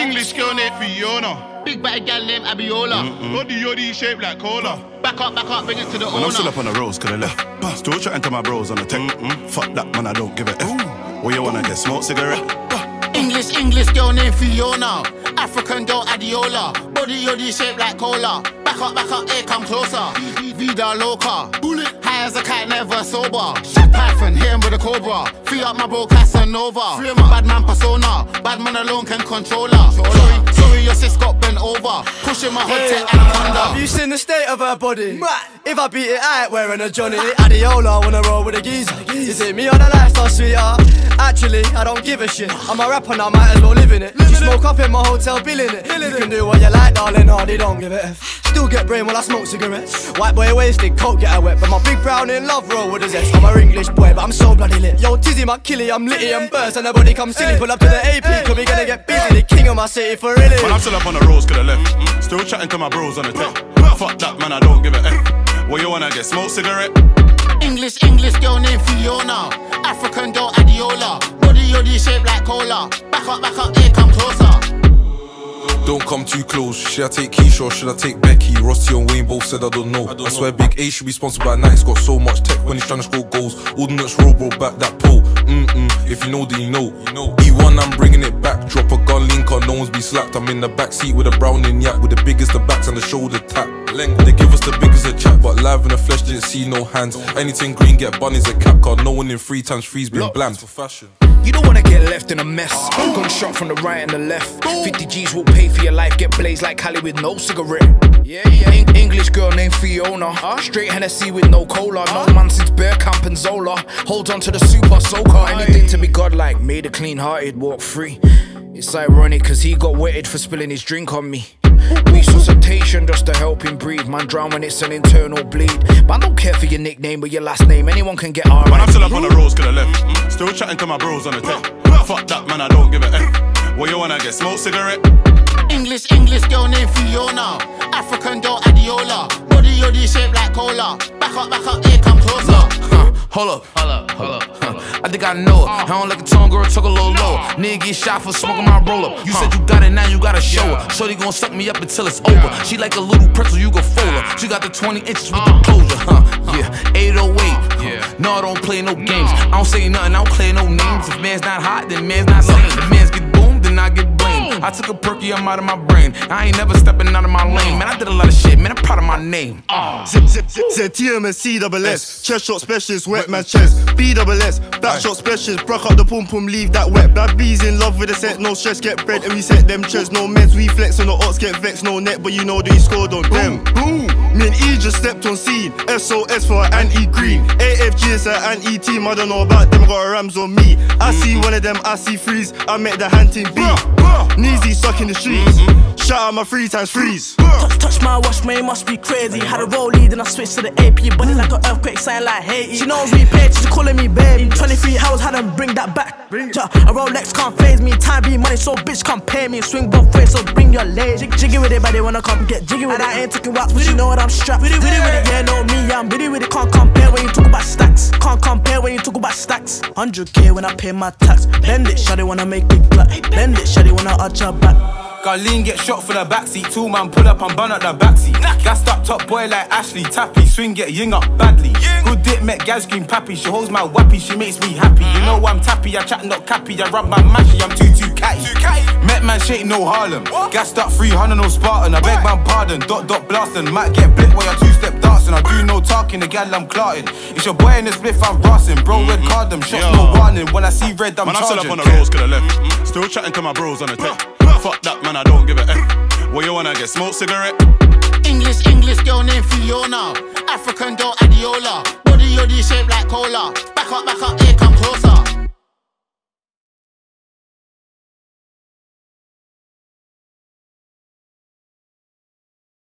English girl named Fiona. Big bad gal named Abiola. Body yoddy shaped like cola. Back up, back up, bring it to the When I'm still up on the roads, could I left. Still chatting to my bros on the tech. Fuck that, man, I don't give a F. Where you wanna get smoke cigarette? English, English girl named Fiona. African girl Adiola. Body yoddy shaped like cola. Back up, back up, here come closer. Vida loca. High as a cat, never sober. Python, hit him with a cobra. Free up my bro Casanova. Free Bad man persona. Bad man alone can control her. Sorry, sorry, your sis got bent over. Pushing my hot tech Have you seen the state of her body? If I beat it, I ain't wearing a Johnny. Adiola wanna roll with a geezer. Is it me or the lifestyle, sweetheart? Actually, I don't give a shit. I'm a rapper now, might as well live in it. You smoke up in my hotel, bill in it. You can do what you like, darling, hardy, don't give a F. Still get brain while I smoke cigarettes. White boy wasted, coke get a wet. But my big brown in love roll with a zest. I'm a English boy, but I'm so bloody lit. Yo, Tizzy, my killie, I'm litty and burst. And nobody come silly. Pull up to the AP, cause we gonna get busy. The king of my city for really. Eh? When I'm still up on the roads, could I left. Still chatting to my bros on the tech. Fuck that, man, I don't give a F. Where you wanna get smoke cigarette? English, English girl named Fiona. African girl Adiola. Body yoddy shaped like cola. Back up, back up, here come closer. Don't come too close. Should I take Keisha or should I take Becky? Rossi and Wayne both said I don't know. I, swear Big A should be sponsored by Nike. He's got so much tech when he's trying to score goals. Ordnance roll, bro, back that pole. Mm-mm. If you know, then you know. You know. E1, I'm bringing it back. Drop a gun link on, no one's be slapped. I'm in the back seat with a brown browning yak with the biggest the backs and the shoulder tap. Length, they give us the biggest a chat, but live in the flesh didn't see no hands. Anything green, get bunnies a cap card. No one in three times three's been bland for fashion. You don't wanna get left in a mess. Gunshot from the right and the left. 50 G's will pay for your life. Get blazed like Cali with no cigarette. Yeah, yeah. En- English girl named Fiona. Straight Hennessy with no cola. No man since Bear Camp and Zola. Hold on to the super soaker. Anything to be godlike. Made a clean hearted walk free. It's ironic cause he got wetted for spilling his drink on me. Resuscitation just to help him breathe. Man, drown when it's an internal bleed. But I don't care for your nickname or your last name. Anyone can get alright. When I'm still up on the roads, could I left. Still chatting to my bros on the tech. Fuck that, man, I don't give a F. What you wanna get smoke cigarette? English, English girl named Fiona. African girl Adiola. Body yoddy shaped like cola. Back up, back up, here come closer. Huh, hold up. Hold up, hold up. Huh, I think I know it. I don't like a tongue girl, talk a little low. Nigga get shot for smoking my roll up. You said you got it, now you gotta show her. Shorty gon' suck me up until it's over. She like a little pretzel, you can fold her. She got the 20 inches with the uh. closure, huh? Uh. Yeah, 808. Huh. No, I don't play no games. I don't say nothing, I don't play no names. If man's not hot, then man's not sane. If man's get boomed, then I get blamed. I took a perky, I'm out of my brain. I ain't never stepping out of my lane. Man, I did a lot of shit, name. Ah. Zip, zip, zip, zip, TMSC double S. Chest shot specialist, wet man chest. B double S, back shot specialist. Broke up the pum pum, leave that wet. Bad bees in love with the set, no stress, get bread. And we set them chest, no meds. We flex on the odds, get vexed, no net. But you know that he scored on them. Boom. Me and E just stepped on scene. SOS for an anti green. AFG is an anti team. I don't know about them, got a Rams on me. I see one of them, I see freeze. I met the hunting B. Kneesy stuck in the streets. Mm-hmm. Shout out my three times freeze. Touch, touch my watch, man, it must be crazy. Had a roll lead, then I switched to the AP. But it's like an earthquake, sign like Haiti. She knows me, paid, she's calling me baby. 23 hours, had to bring that back. A Rolex can't phase me. Time be money, so bitch can't pay me. Swing both ways, so bring your leg. Jig, jiggy with it, but they wanna come get jiggy with it. I ain't taking rocks, but you know what I'm strapped. With it, with it, yeah, know me, I'm bitty with it. Can't compare when you talk about stacks. Can't compare when you talk about stacks. 100k when I pay my tax. Bend it, shawty wanna make it black. Bend it, shawty wanna arch her back. Garlene get shot for the backseat. Two man pull up and burn up the backseat. Gassed up top boy like Ashley Tappy. Swing get ying up badly. Good dip met gas Green Pappy. She holds my wappy, she makes me happy. You know I'm tappy, I chat not cappy. I rub my mashy, I'm too too man shake no Harlem. Gassed up 300 no Spartan. I beg man pardon. Dot dot blasting. Might get blit while you two step dancing. I do no talking, the gal I'm clarting. It's your boy in this spliff, I'm brassing. Bro, red mm-hmm. card them. Shots no warning. When I see red, I'm Man, I'm still charging. up on the roads, could I left. Mm-hmm. Still chatting to my bros on the tech. Fuck that, man, I don't give a F. What you wanna get smoke cigarette? English, English girl named Fiona. African girl Adiola. Body yoddy shaped like cola. Back up, back up, here come closer.